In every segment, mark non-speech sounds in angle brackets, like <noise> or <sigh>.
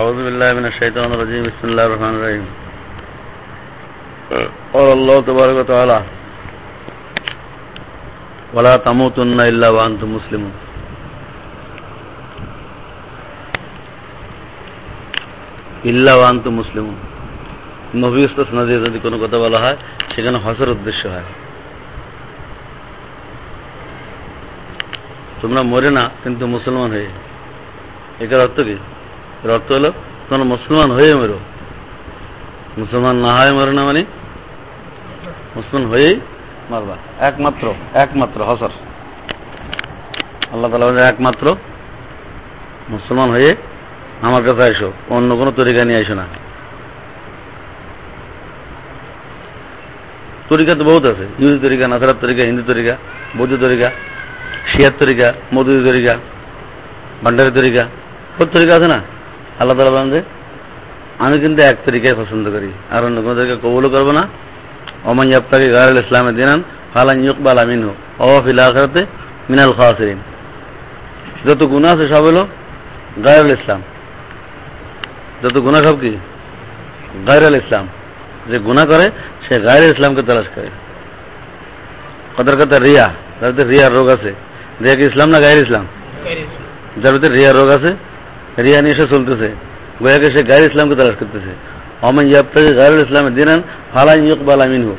أعوذ بالله من الشيطان الرجيم بسم الله الرحمن الرحيم قال الله تبارك وتعالى ولا تموتن إلا وأنتم مسلمون ইল্লা ওয়ান্ত মুসলিমুন নবী উস্তাসনা দিয়ে যদি কোনো কথা বলা হয় সেখানে হসের উদ্দেশ্য হয় তোমরা মরে না কিন্তু মুসলমান হয়ে এটার অর্থ কি এর অর্থ হলো তোমরা মুসলমান হয়ে মরো মুসলমান না হয় মরে না মানে? মুসলমান হয়েই মারবা। একমাত্র একমাত্র হসর আল্লাহ তালা একমাত্র মুসলমান হয়ে আমার কাছে আইসো, অন্য কোনো তরিকা নিয়ে আইসো না। তরিকা তো বহুত আছে, ইহুদি তরিকা নাসারাত তরিকা, হিন্দু তরিকা, বৌদ্ধ তরিকা, শিয়ার তরিকা মধুদি তরিকা, ভান্ডারি তরিকা, বহুত তরিকা আছে না? আল্লাহ তালা বলেন যে, আমি কিন্তু এক তরিকায় পছন্দ করি। আর অন্য কোনো তরিকা কবুলও করব না। অমান ইয়াপ্তাকে গারুল ইসলামে দিনান, ফালান ইকবাল আমিন হো অফিল আখরাতে মিনাল খাওয়াসিন যত গুণা আছে সব হলো গায়রুল ইসলাম। যত গুণা সব কি? গায়রুল ইসলাম। যে গুণা করে, সে গায়ের ইসলামকে তালাশ করে। কথার কথা রিয়া তার ভিতরে রিয়ার রোগ আছে। রিয়া কি ইসলাম না গায়ের ইসলাম? যার ভিতরে রিয়ার রোগ আছে রিয়া সে চলতেছে। গোয়াকে সে গায়ের ইসলামকে তালাশ করতেছে। অমান ইয়াবতাকে গায়ের ইসলামের দিনান ফালাই ইকবাল আমিন হো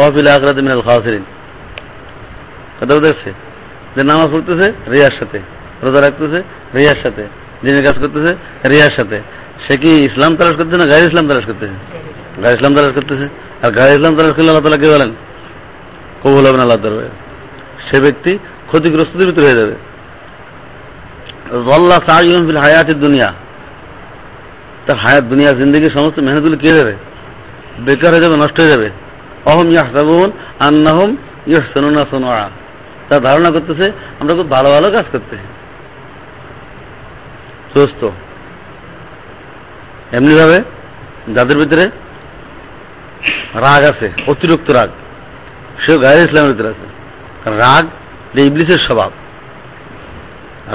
অফিল আকরাত মিনাল খাওয়াসিরিন কথা বুঝতে যে নামাজ পড়তেছে রিয়ার সাথে, রোজা রাখতেছে রিয়ার সাথে, দিনের কাজ করতেছে রিয়ার সাথে। সে কি ইসলাম তালাশ করতেছে না গায়ের ইসলাম তালাশ করতেছে? গায়ে ইসলাম তালাশ করতেছে। আর গায়ে ইসলাম তালাশ করলে আল্লাহ তালা কে বলেন? কবুল হবেন আল্লাহ সে ব্যক্তি ক্ষতিগ্রস্তদের ভিতরে হয়ে যাবে। আল্লাহ সাহিম ফিল হায়াতের দুনিয়া। তার হায়াত দুনিয়া জিন্দগির সমস্ত কে যাবে বেকার হয়ে যাবে, নষ্ট হয়ে যাবে। অহম আন্নাহম সোনা তার ধারণা করতেছে, আমরা খুব ভালো ভালো কাজ করতেছি যাদের ভিতরে রাগ আছে, অতিরিক্ত রাগ, সেও গায়ের ইসলামের ভিতরে আছে। রাগ যে ইবলিসের স্বভাব।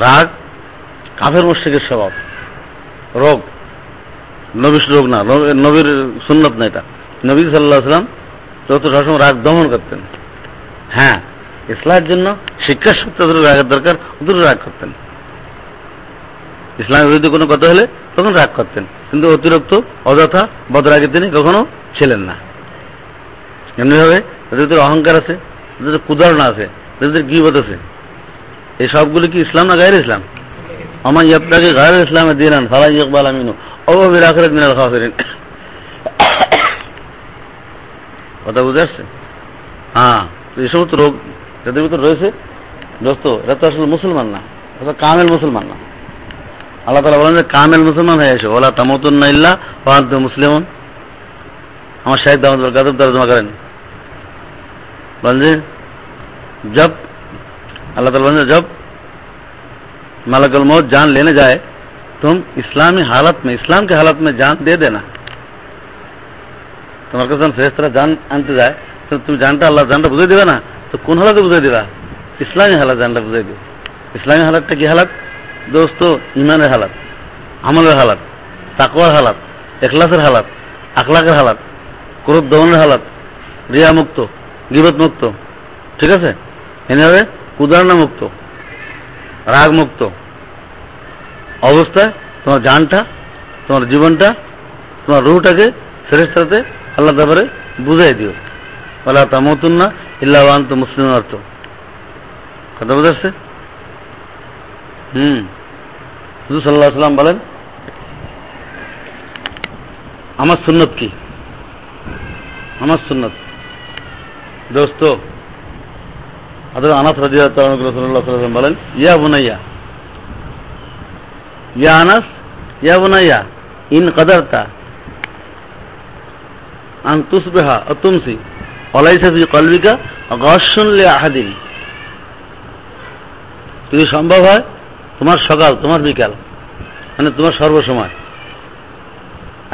রাগ কাফের মোশেকের স্বভাব। রোগ। নবীর রোগ না নবীর সুন্নত না এটা। নবী সাল্লাহ সাল্লাম যত সবসময় রাগ দমন করতেন। হ্যাঁ ইসলামের জন্য শিক্ষার সূত্রে রাগের দরকার ওদের রাগ করতেন। ইসলামের বিরুদ্ধে কোনো কথা হলে তখন রাগ করতেন। কিন্তু অতিরিক্ত, অযথা, বদরাগে তিনি কখনো ছিলেন না। এমনিভাবে যাদের অহংকার আছে যাদের কুদারণা আছে যাদের গিবত আছে। এই সবগুলি কি ইসলাম না গায়ের ইসলাম? ومن يبتغي غير الإسلام دينا فلن يقبل منه. أو في الآخرة من الخاسرين. <coughs> কথা বুঝে আসছে? হ্যাঁ এই সমস্ত রোগ যাদের ভিতরে রয়েছে, দোস্ত, এরা তো আসলে মুসলমান না ওরা কামেল মুসলমান না। আল্লাহ তালা বলেন যে কামেল মুসলমান হয়ে এসে। ওলা তামতুন ইল্লা ওয়ান্ত মুসলিমন। আমার শেখ দামদ কাদের তরজমা করেন। বলেন যে, জব, আল্লাহ তালা বলেন যে, জব मलकल मौत जान लेने जाए तुम इस्लामी हालत में इस्लाम के हालत में जान दे देना তোমার কাছে যখন ফেরেস্তারা জান আনতে যায় তো তুমি জানটা আল্লাহ জানটা বুঝে দিবে না তো কোন হালাতে বুঝে দিবা ইসলামী হালাত জানটা বুঝে দিবে ইসলামী হালাতটা কি হালাত দোস্ত ইমানের হালাত আমলের হালাত তাকওয়ার হালাত এখলাসের হালাত আখলাকের হালাত ক্রোধ দমনের হালাত রিয়া মুক্ত গিবত মুক্ত ঠিক আছে এভাবে কুদারণা মুক্ত রাগ মুক্ত অবস্থায় তোমার জানটা, তোমার জীবনটা, তোমার রুহটাকে ফেরেস্তাতে আল্লাহ তারপরে বুঝাই দিও। বলা তামতুন না ইল্লা তো মুসলিম অর্থ কথা বুঝাচ্ছে? হুম। হুজুর সাল্লাহ সাল্লাম বলেন, আমার সুন্নত কি? আমার সুন্নত। দোস্ত হাজরত আনাস রাজিয়াল্লাহ বলেন ইয়া বুনাইয়া ইয়া আনাস ইয়া বুনাইয়া ইন কদরতা আন তুসবেহা তুমসি অলাইসা ফি কলবিকা গসুন লে আহাদিন যদি সম্ভব হয়, তোমার সকাল, তোমার বিকাল মানে তোমার সর্বসময়,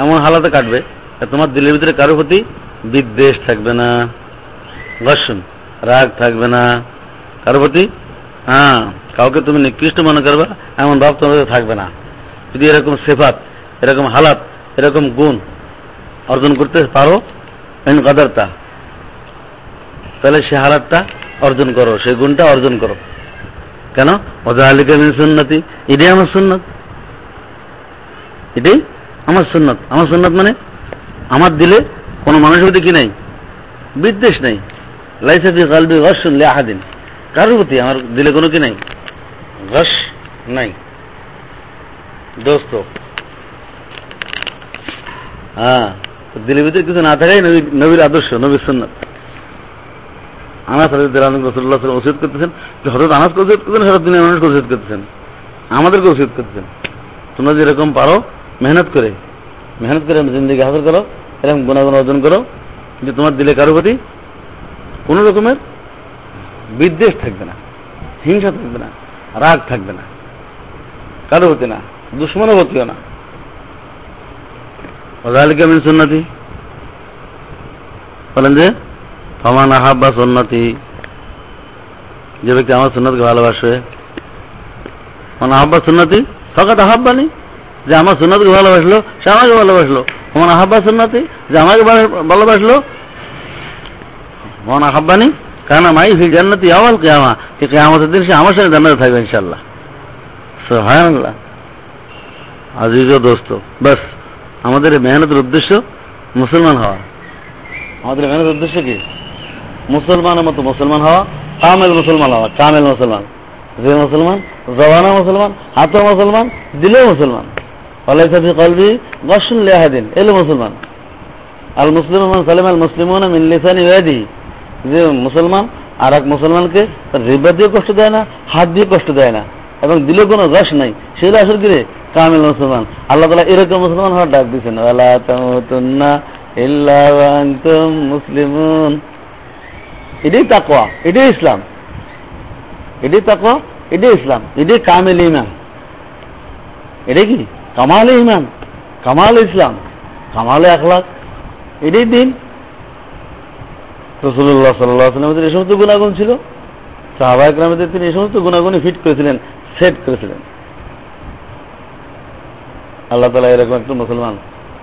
এমন হালাতে কাটবে তোমার দিলের ভিতরে কারও প্রতি বিদ্বেষ থাকবে না। ঘর্ষণ রাগ থাকবে না। কারও প্রতি? হ্যাঁ কাউকে তুমি নিকৃষ্ট মনে করবে, এমন ভাব তোমাদের থাকবে না। যদি এরকম সেফাত, এরকম হালাত, এরকম গুণ অর্জন করতে পারো এন কাদারটা তাহলে সে হালাতটা অর্জন করো সেই গুণটা অর্জন করো। কেন? ওজাহালিকা মিন সুন্নতি, এটাই আমার সুন্নত। এটাই আমার সুন্নত। আমার সুন্নত মানে আমার দিলে কোনো মানুষের প্রতি কি নাই? বিদ্বেষ নাই। কারোর প্রতি আমার দিলে কোনো কি নাই? নাই। দোস্ত। হ্যাঁ দিলের ভিতরে কিছু না থাকাই নবীর আদর্শ, নবীর করতেছেন। হঠাৎ করতেছেন আমাদেরকে তোমরা যেরকম পারো, মেহনত করে। মেহনত করে জিন্দিগি হাসিল করো, এরকম গুণাগুণ অর্জন করো। যে তোমার দিলে কারও প্রতি কোনো রকমের বিদ্বেষ থাকবে না, হিংসা থাকবে না, রাগ থাকবে না কারও প্রতি না দুশ্মনও প্রতিও না। ওজালিকা মিন সুন্নতি। বলেন যে, ফমান আহাব্বা সুন্নতি। যে ব্যক্তি আমার সুন্নতকে ভালোবাসে মানে আহাব্বা সুন্নতি, ফকাত আহাব্বানি, যে আমার সুন্নতকে ভালোবাসলো, সে আমাকে ভালোবাসলো। আমার আহাব্বা সুন্নতি, যে আমাকে ভালোবাসলো মন আহাব্বানি কারণ মাই ফিল জান্নাতি আওয়াল কেয়ামা। যে কেয়ামতের দিন সে আমার সঙ্গে জান্নাতে থাকবে ইনশাল্লাহ সুবহানাল্লাহ। আজিজ ও দোস্ত, বাস, আমাদের মেহনতের উদ্দেশ্য মুসলমান হওয়া। আমাদের মেহনতের উদ্দেশ্য কি? মুসলমানের মতো মুসলমান হওয়া, কামেল মুসলমান হওয়া, কামেল মুসলমান। যে মুসলমান, জবানা মুসলমান, হাতও মুসলমান, দিলেও মুসলমান। আলাইসাফি কলবি গসুন লেহাদিন এলো মুসলমান। আল মুসলিম সালিম আল মুসলিমন মিন লিসানি ওয়াদি। যে মুসলমান আর এক মুসলমানকে রিবা দিয়ে কষ্ট দেয় না, হাত দিয়ে কষ্ট দেয় না এবং দিলে কোনো রস নাই সেটা আসলে কি রে কামিল মুসলমান। আল্লাহ তালা এরকম মুসলমান হওয়ার ডাক দিচ্ছেন এটাই তাকওয়া, এটাই ইসলাম। এটাই তাকওয়া, এটাই ইসলাম। এটাই কামিল ইমান এটাই কি? কামাল ইমান কামাল ইসলাম, কামাল আখলাক এটাই দিন। রসুল্লাহ সাল্লাহ সাল্লামের এই সমস্ত গুণাগুণ ছিল। সাহাবা একরামেদের তিনি এই সমস্ত গুণাগুণই ফিট করেছিলেন সেট করেছিলেন। আল্লাহ তালা এরকম একটু মুসলমান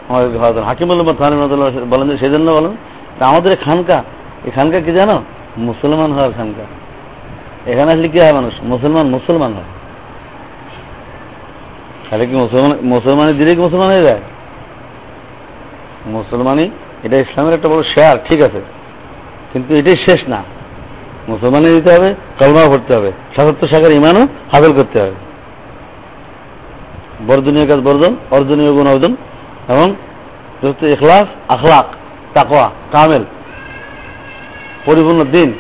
আমাদেরকে ভালো হাকিম উল্লাহ বলেন যে সেই জন্য বলেন আমাদের খানকা, এই খানকা কি জানো? মুসলমান হওয়ার খানকা। এখানে আসলে কি হয় মানুষ? মুসলমান মুসলমান হয়। তাহলে কি মুসলমান, মুসলমানের দিলে কি মুসলমান হয়ে যায়? মুসলমানই, এটা ইসলামের একটা বড় শেয়ার ঠিক আছে। কিন্তু এটাই শেষ না। মুসলমানে দিতে হবে কলমা পড়তে হবে। সাতাত্তর শাখার ইমানও হাসিল করতে হবে। বর্জনীয় কাজ বর্জন, অর্জনীয় গুণ অর্জন এবং এখলাস আখলাক তাকোয়া কামেল, পরিপূর্ণ দিন।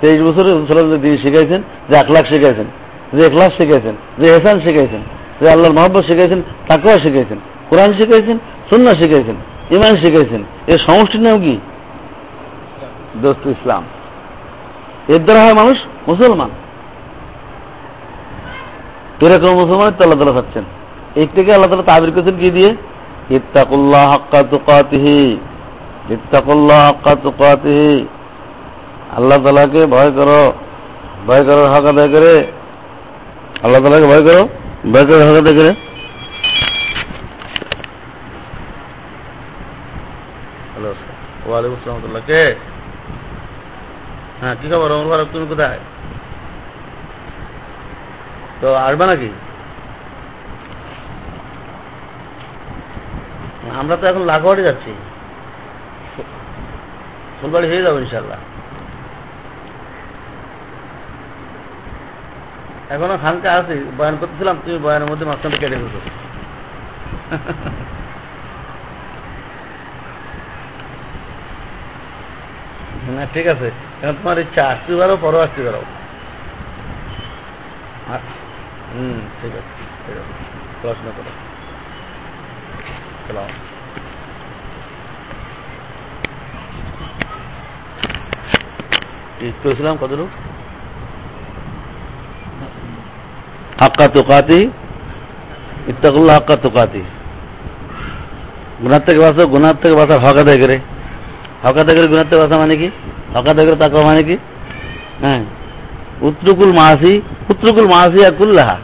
তেইশ বছরে রসুল্লাহ দিন শিখাইছেন, যে আখলাক শিখাইছেন, যে এখলাস শিখাইছেন, যে এহসান শিখাইছেন, যে আল্লাহর মহব্বত শিখাইছেন তাকোয়া শিখাইছেন, কোরআন শিখাইছেন সুন্না শিখাইছেন ইমান শিখাইছেন। এর সমষ্টির নাম কি? দোস্ত ইসলাম। এর দ্বারা হয় মানুষ মুসলমান। এরকম মুসলমান তো আল্লাহ তালা চাচ্ছেন এই থেকে আল্লাহ তালা তাবির করেছেন কি দিয়ে? ইত্তাকুল্লাহ হাক্কা তুকাতিহি। ইত্তাকুল্লাহ হাক্কা তুকাতিহি। আল্লাহ তালাকে ভয় করো। ভয় করার হক আদায় করে। আল্লাহ তালাকে ভয় করো। ভয় করার হক আদায় করে। ওয়ালাইকুম আসসালাম। কে? হ্যাঁ কি খবর? অমর ফারুক, তুমি কোথায়? তো আসবে নাকি? আমরা তো এখন লাখবাড়ি যাচ্ছি। ফুলবাড়ি হয়ে যাব ইনশাল্লাহ এখনও খানকা আছি, বয়ান করতেছিলাম, তুমি বয়ানের মধ্যে মাঝখানটা কেটে ফেলছো। না, ঠিক আছে। এখন তোমার ইচ্ছা, আসতে পারো, পরও আসতে পারো। হুম, ঠিক আছে, ঠিক করো। সালাম করেছিলাম কতটুকু হাক্কা তোকাতি, ইত্তাকুল্লাহ হাক্কা তোকাতি। গুণার থেকে বাঁচো গুণার থেকে বাঁচার হক আদায় করে। হক করে গুণার থেকে বাঁচা মানে কি? হক আদায় করে তাকে মানে কি? হ্যাঁ। উত্রকুল মাসি উত্রকুল মাসি আর আকুল্লাহা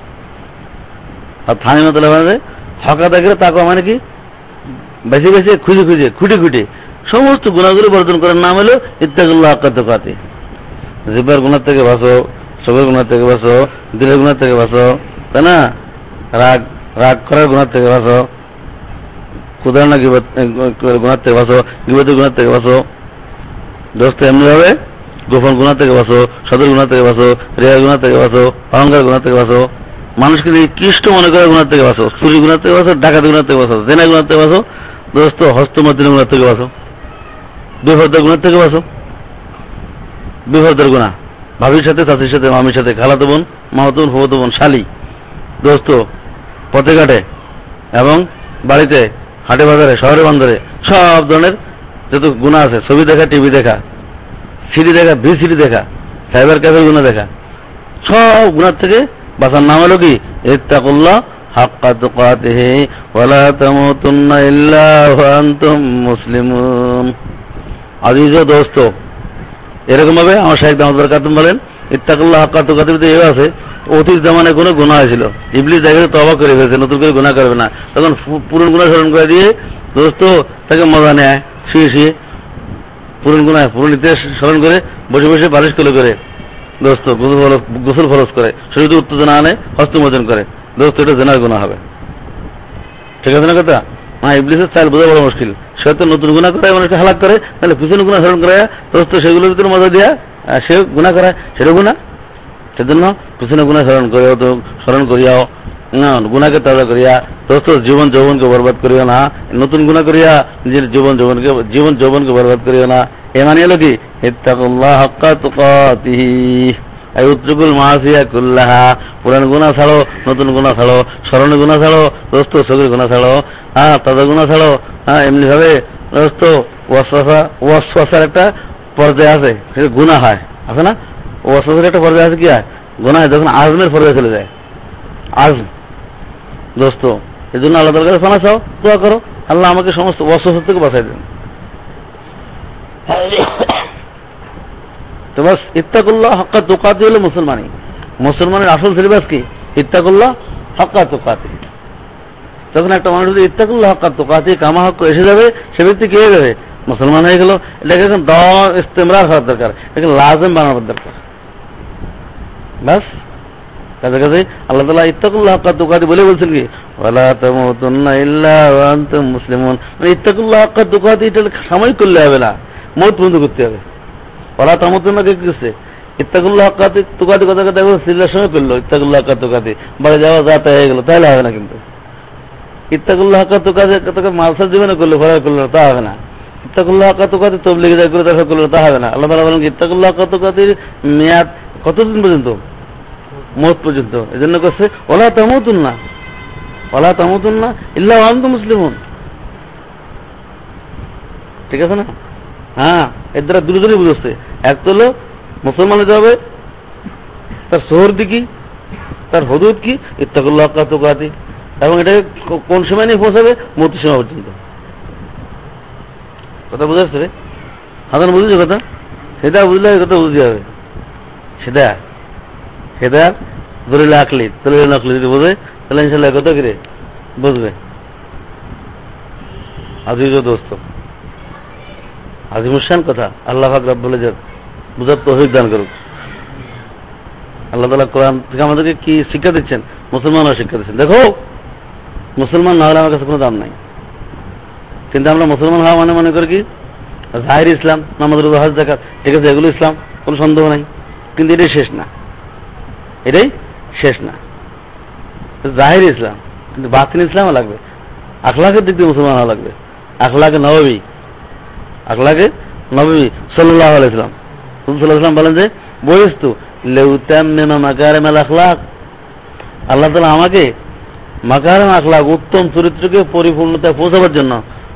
আর থানি মতো মানে দেখলে তাকওয়া মানে কি? বেশি বেশি খুঁজে খুঁজে, খুঁটে খুঁটে। সমস্ত গুণাগুলি বর্জন করার নাম হলো ইত্তাকুল্লাহ তোকাতি জিব্বার গুণার থেকে বাঁচো সবের গুণার থেকে বাঁচো, দিলের গুণার থেকে বাঁচো, তাই না? রাগ রাগ করার গুণার থেকে বাঁচো। ক্ষুদার না গুণার থেকে বাঁচো, গিবতের গুণার থেকে বাঁচো। দোস্ত এমনি ভাবে গোপন গুণা থেকে বাঁচো সদর গুণা থেকে বাঁচো রেয়া গুণার থেকে বাঁচো অহংকার গুণা থেকে বাঁচো মানুষকে নিকৃষ্ট মনে করে গুণার থেকে বাঁচো চুরি গুণার থেকে বাঁচো ডাকাতি গুণার থেকে বাঁচো জেনা গুণার থেকে বাঁচো দোস্ত হস্তমতিন গুণার থেকে বাঁচো বিভদ্র গুণার থেকে বাঁচো বিভদ্র গুণা ভাবির সাথে চাষির সাথে মামির সাথে খালাতো বোন মামাতো বোন ফুবতো বোন শালি দোস্ত পথে ঘাটে এবং বাড়িতে হাটে বাজারে শহরে বন্দরে সব ধরনের যত গুণা আছে, ছবি দেখা, টিভি দেখা, সিডি দেখা ভি সিডি দেখা সাইবার ক্যাফের গুণা দেখা, সব গুণার থেকে বাঁচার নাম হলো কি? ইত্তাকুল্লাহ হাক্কা দোস্ত কাতুম বলেন হাক্কা আছে, অতীত কোনো গুণা হয়েছিল। নতুন করে গুণা করবে না। তখন পুরন গুণা স্মরণ করে দিয়ে দোস্ত তাকে মজা নেয়। শুয়ে শুয়ে পুরন গুণা পুরন ইতিহাস স্মরণ করে, বসে বসে বালিশ করে করে, দোস্ত, গোসল গোসল করে শরীরে উত্তেজনা আনে হস্তমোচন করে। দোস্ত, এটা জেনার গুণা হবে। ঠিক আছে না কথা? না, ইবলিসের স্টাইল বোঝা বড় মুশকিল। সে তো নতুন গুণা করে মানুষকে হালাক করে তাহলে পিছনে গুণা স্মরণ করে দোস্ত সেগুলোর ভিতরে মজা দিয়া সে গুণা করে সেটা গুণা সেজন্য পিছনে গুণা স্মরণ করিও তো, স্মরণ করিয়াও না, গুণাকে তাজা করিয়া, দোস্ত, জীবন যৌবনকে বরবাদ করিও না, নতুন গুণা করিয়া নিজের জীবন যৌবনকে জীবন যৌবনকে বরবাদ করিও না। এ মানে হলো কি? উত্তরকুল মাসিয়া কুল্লাহা। পুরান গুণা ছাড়ো, নতুন গুণা ছাড়ো, স্মরণ গুণা ছাড়ো, দোস্ত সগির গুণা ছাড়ো হ্যাঁ তাজা গুণা ছাড়ো হ্যাঁ এমনি ভাবে দোস্ত ওয়াসওয়াসার একটা পর্যায়ে আছে, সেটা গুণা হয়, আছে না? ওয়াসওয়াসার একটা পর্যায়ে আছে কি হয়? গুণা হয়, যখন আজমের পর্যায়ে চলে যায়। আজম। দোস্ত এই জন্য আল্লাহ কাছে ফানা চাও, দোয়া করো। আল্লাহ আমাকে সমস্ত ওয়াসওয়াসা থেকে বাঁচাই দেন। তো বাস, ইত্তাকুল্লাহ হক্কা তোকাতি হলো মুসলমানই মুসলমানের আসল সিলেবাস কি? ইত্তাকুল্লাহ হক্কা তোকাতি। তখন একটা মানুষ যদি ইত্তাকুল্লাহ হক্কা তোকাতি, কামা হক্ক এসে যাবে, সে ব্যক্তি কে যাবে? মুসলমান হয়ে গেল। এটাকে এখন দম ইস্তেমরার হওয়ার দরকার। এটাকে লাজেম বানানোর দরকার। বাস কাছে কাছে আল্লাহ তালা ইত্তাকুল্লাহ হক্কা তোকাতি বলে বলছেন কি তামুতুন্না মুসলিমুন। মানে ইত্তাকুল্লাহ হক্কা তোকাতি এটা সাময়িক করলে হবে না, মত বন্ধ করতে হবে। ওরা তামতুল্লাহ কে করছে? ইত্তাকুল্লাহ হকাতে তুকাতে কথা কথা দেখো সিল্লার সময় করল, ইত্তাকুল্লাহ হকা তুকাতে বাড়ি যাওয়া যাতে হয়ে গেল, তাহলে হবে না কিন্তু। ইত্তাকুল্লাহ হকা তুকাতে তোকে মালসার জীবনে করল ফরার করল, তা হবে না। ইত্তাকুল্লাহ হকা তুকাতে তবলিগে যায় করে করল, তা হবে না। আল্লাহ তালা বলেন ইত্তাকুল্লাহ হকা তুকাতির মেয়াদ কতদিন পর্যন্ত? মত পর্যন্ত। এই জন্য করছে ওলা তামতুন না ওলা তামতুন না ইল্লাহ আনতু মুসলিমুন। ঠিক আছে না? হ্যাঁ এর দ্বারা দুজনই বুঝছে। এক তো হলো মুসলমান হতে হবে তার শহর দিকি তার হদুদ কি, ইত্তাকুল্লাহ কাতুকাতি এবং এটা কোন সময় নিয়ে পৌঁছাবে? মূর্তি সময় পর্যন্ত। কথা বুঝে আসছে রে? হাজার বুঝেছে কথা? সেটা বুঝলে কথা বুঝতে হবে। সেটা সেটা দলিল আকলি দলিল আকলি যদি বোঝে, তাহলে ইনশাল্লাহ কত কিরে? বুঝবে। আজিজ দোস্ত। আজিমুসান কথা, আল্লাহ পাক রব্বুল ইজ্জত বুঝার তৌফিক দান করুক। আল্লাহ তাআলা কোরআন থেকে আমাদেরকে কি শিক্ষা দিচ্ছেন? মুসলমানরা শিক্ষা দিচ্ছেন। দেখো, মুসলমান না হলে আমার কাছে কোনো দাম নাই। কিন্তু আমরা মুসলমান হওয়া মানে মনে করি কি? জাহির ইসলাম নামাজ রোজা, হজ জাকাত ঠিক আছে, এগুলো ইসলাম, কোনো সন্দেহ নাই। কিন্তু এটাই শেষ না। এটাই শেষ না। জাহির ইসলাম, কিন্তু বাতিন ইসলামও লাগবে। আখলাকের দিক দিয়ে মুসলমান হওয়া লাগবে। আখলাকে নবী আখলাকে নবী সাল্লাহ আলাইসলাম সাল্লাম। বলেন যে লেউতাম্মেমা আখলাক। আল্লাহ তালা আমাকে মাকারেম আখলাক, উত্তম চরিত্রকে পরিপূর্ণতায় পৌঁছাবার জন্য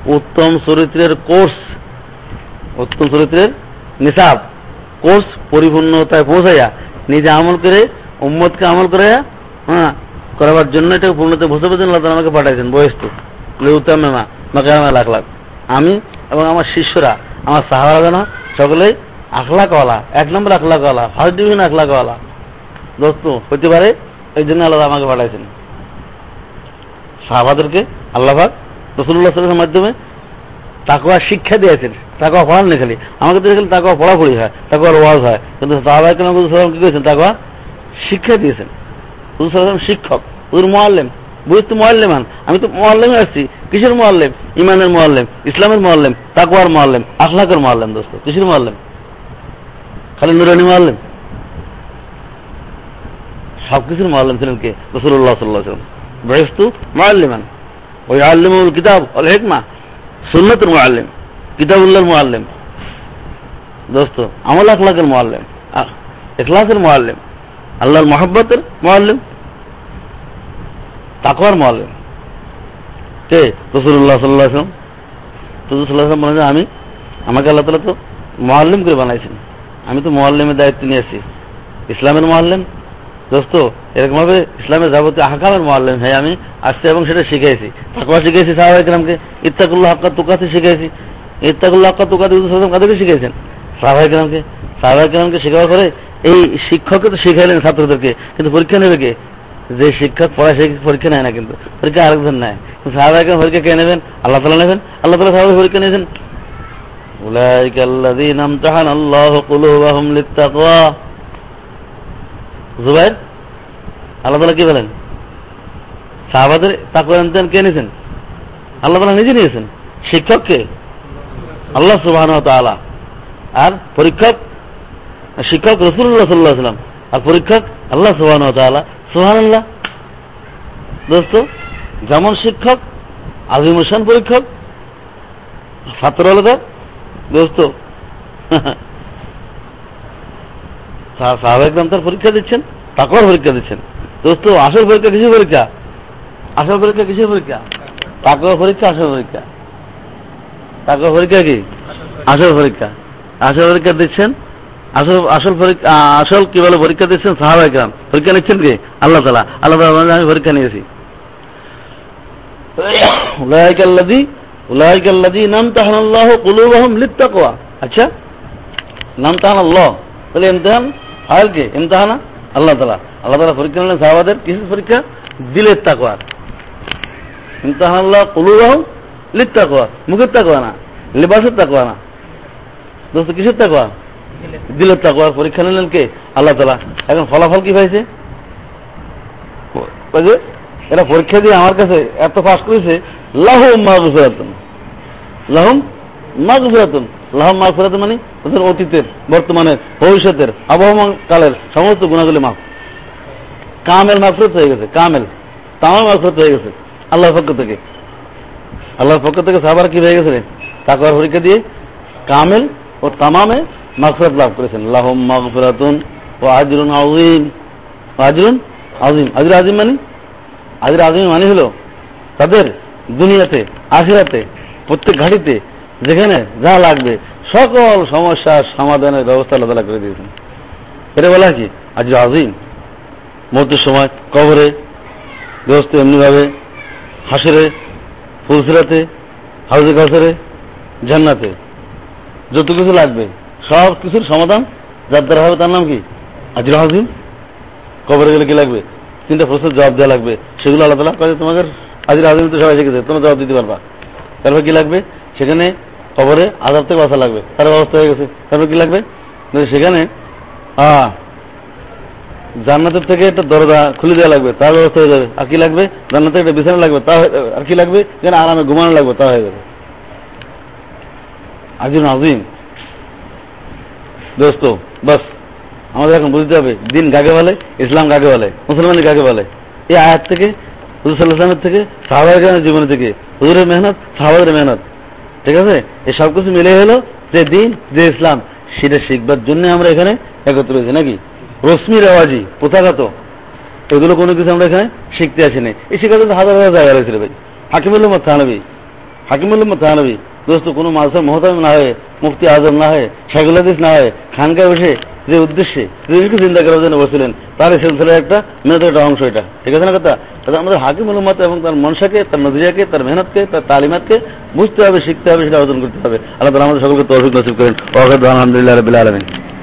উত্তম চরিত্রের কোর্স, উত্তম চরিত্রের নিসাব, কোর্স পরিপূর্ণতায় পৌঁছাইয়া নিজে আমল করে উম্মতকে আমল করে হ্যাঁ করাবার জন্য এটাকে পূর্ণতায় পৌঁছাবার জন্য আল্লাহ আমাকে পাঠাইছেন বয়স্তু লেউতাম্মেমা, মাকারেম আল আখলাক আমি এবং আমার শিষ্যরা, আমার সাহারা যেন সকলেই আখলাকওয়ালা, এক নম্বর আখলাকওয়ালা ফার্স্ট ডিভিশন আখলাকওয়ালা। দোস্ত হতে পারে, এই জন্য আল্লাহ আমাকে পাঠাইছেন। সাহাবাদেরকে আল্লাহাক রসুল্লাহ সাল্লামের মাধ্যমে তাকুয়া শিক্ষা দিয়েছেন। তাকুয়া পড়ান না খালি। আমাকে তো খালি তাকুয়া পড়াপড়ি হয় তাকুয়ার ওয়াজ হয়। কিন্তু সাহাবাহিক সাল্লাম কি করেছেন তাকুয়া শিক্ষা দিয়েছেন হুজুর সাল্লাম শিক্ষক হুজুর মোয়াল্লেম বুঝ তো মোয়াল্লেমান আমি তো মোয়াল্লেমে আসছি কিসের মোয়াল্লেম ইমানের মোয়াল্লেম ইসলামের মোয়াল্লেম তাকুয়ার মোয়াল্লেম আখলাকের মোয়াল্লেম দোস্ত কিসের মোয়াল্লেম খালি নুরানি মোয়াল্লেম সবকিছুর মোয়াল্লেম ছিলেন কে রসুল্লাহ সাল্লাহ সাল্লাম বয়স্তু মোয়াল্লিমান ওই আল্লিমুল কিতাব অল হেকমা সুন্নতের মোয়াল্লেম কিতাবুল্লাহর মোয়াল্লেম দোস্ত আমল আখলাকের মোয়াল্লেম এখলাসের মোয়াল্লেম আল্লাহর মহব্বতের মোয়াল্লেম। তাকওয়ার মোয়াল্লেম। কে? রসুল্লাহ সাল্লাহ আসলাম রসুল আসলাম বলেন আমি আমাকে আল্লাহ তালা তো মোয়াল্লেম করে বানাইছেন। আমি তো মোয়াল্লেমের দায়িত্ব নিয়েছি ইসলামের মোয়াল্লেম? দোস্ত এরকম ভাবে ইসলামের যাবতীয় আহকামের মোয়াল্লেম। হ্যাঁ আমি আসছে এবং সেটা শিখাইছি। তাকওয়া শিখাইছি সাহাবাহিকরামকে ইত্তাকুল্লাহ হাক্কা তুকাতে শিখেছি ইত্তাকুল্লাহ হাক্কা তুকাতে কাদেরকে শিখাইছেন? সাহাবাহিকরামকে সাহাবাহিকরামকে শেখাবার পরে এই শিক্ষককে তো শিখাইলেন ছাত্রদেরকে কিন্তু পরীক্ষা নেবে কে যে শিক্ষক পড়া সে পরীক্ষা নেয় না কিন্তু পরীক্ষা আরেকজন নেয় সাহাবাহিক পরীক্ষা কে নেবেন আল্লাহ তালা নেবেন আল্লাহ তালা সাহাবাহিক পরীক্ষা নিয়েছেন أولئك الذين امتحن الله قلوبهم للتقوى জুবাইর আল্লাহ তালা কি বলেন সাহাবাদের তাকুয়ার ইমতিহান কে নিয়েছেন আল্লাহ তালা নিজে নিয়েছেন শিক্ষককে আল্লাহ সুবাহ তালা আর পরীক্ষক শিক্ষক রসুল্লাহ সাল্লাহ সাল্লাম আর পরীক্ষক আল্লাহ সোহান সুহান আল্লাহ দোস্ত, যেমন শিক্ষক, আজিম হোসেন পরীক্ষক, ছাত্র আলাদা। দোস্ত সাহাবাহিকরাম তার পরীক্ষা দিচ্ছেন তাকওয়ার পরীক্ষা দিচ্ছেন। দোস্ত, আসল পরীক্ষা কিসের পরীক্ষা? আসল পরীক্ষা কিসের পরীক্ষা? তাকওয়ার পরীক্ষা, আসল পরীক্ষা। তাকওয়ার পরীক্ষা কি? আসল পরীক্ষা। আসল পরীক্ষা দিচ্ছেন আসল আসল আসল কি বলে পরীক্ষা দিচ্ছেন সাহাবাহিকরাম পরীক্ষা নিচ্ছেন কি? আল্লাহ তালা আল্লাহ তালা আমি পরীক্ষা নিয়েছি। উলাইকাল্লাদি উলাইকাল্লাদি নাম তাহান আল্লাহ আচ্ছা? নাম তাহান আল্লাহ তালা আল্লাহ তালা কিসের পরীক্ষা মুখের তাকওয়া না, লিবাসের তাকওয়া না। দোস্ত, কিসের তাকওয়া? দিলের তাকওয়ার পরীক্ষা নিলেন কে? আল্লাহ তালা এখন ফলাফল কি পাইছে এরা পরীক্ষা দিয়ে আমার কাছে এত পাস করেছে, লাহুম মাগফিরাতুন। লাহুম মাগফিরাতুন। লাহুম মাগফিরাতুন মানে ওদের অতীতের, বর্তমানের, ভবিষ্যতের, আবহমান কালের সমস্ত গুণাগুলি মাফ। কামেল মাফরত হয়ে গেছে, কামেল। তামাম মাফরত হয়ে গেছে, আল্লাহর পক্ষ থেকে। আল্লাহর পক্ষ থেকে সাহাবার কি হয়ে গেছে তাকওয়ার পরীক্ষা দিয়ে কামেল ও তামামে মাগফিরাত লাভ করেছেন। লাহুম মাগফিরাতুন ও আজরুন আযীম। আজরুন আযীম। আজর আযীম মানে? আজর আজমি মানে হলো তাদের দুনিয়াতে, আখিরাতে, প্রত্যেক ঘাটিতে যেখানে যা লাগবে সকল সমস্যার সমাধানের ব্যবস্থা আল্লাহ করে দিয়েছেন। এটা বলা কি? আজর আজিম মধ্যের সময় কবরে ব্যবস্থা এমনিভাবে, হাসরে ফুলসিরাতে হাউজে কাসরে জান্নাতে যত কিছু লাগবে সব কিছুর সমাধান যার দ্বারা হবে তার নাম কি? আজর আজিম কবরে গেলে কি লাগবে? তিনটা প্রশ্নের জবাব দেওয়া লাগবে। সেগুলো আল্লাহ তালা কাজে তোমাদের আজের আজম তো সবাই শিখেছে, তোমরা জবাব দিতে পারবা। তারপর কি লাগবে? সেখানে খবরে আজাব থেকে বাসা লাগবে, তার ব্যবস্থা হয়ে গেছে। তারপর কি লাগবে? সেখানে জান্নাতের থেকে একটা দরজা খুলে দেওয়া লাগবে, তার ব্যবস্থা হয়ে যাবে। আর কি লাগবে? জান্নাতের একটা বিছানা লাগবে, তা আর কি লাগবে? যেন আরামে ঘুমানো লাগবে, তা হয়ে যাবে। আজিম আজিম দোস্ত, বাস, আমাদের এখন বুঝতে হবে, দিন কাকে বলে, ইসলাম কাকে বলে মুসলমান কাকে বলে। এই আয়াত থেকে, হুজুর সাল্লাহামের থেকে সাহাবাহিকের জীবন থেকে, হুজুরের মেহনত, সাহাবাদের মেহনত, ঠিক আছে? এই সব কিছু মিলে হলো যে দিন, যে ইসলাম, সেটা শিখবার জন্য আমরা এখানে একত্র হয়েছি, নাকি? রশ্মি রেওয়াজি, প্রথাগত, এগুলো কোনো কিছু আমরা এখানে শিখতে আসিনি। এই কিন্তু হাজার হাজার জায়গা রয়েছিল ভাই। হাকিমুল্লাহ থানবী হাকিমুল্লাহ থানবী দোস্ত, কোনো মাদ্রাসা মহতাম না হয় মুক্তি আজম না হয়ে শাইগুলাদিস না হয়, খানকায় বসে যে উদ্দেশ্যে রিজকে চিন্তা করার জন্য বসছিলেন, তার এই একটা মেহনতের একটা অংশ এটা। ঠিক আছে না কথা? তাহলে আমাদের হাকিম উলুমাত এবং তার মনসাকে, তার নজরিয়াকে তার মেহনতকে, তার তালিমাতকে বুঝতে হবে, শিখতে হবে, সেটা অর্জন করতে হবে। আল্লাহ আমাদের সকলকে তৌফিক নসিব করেন। ওয়াকাদ আলহামদুলিল্লাহ আলমিন।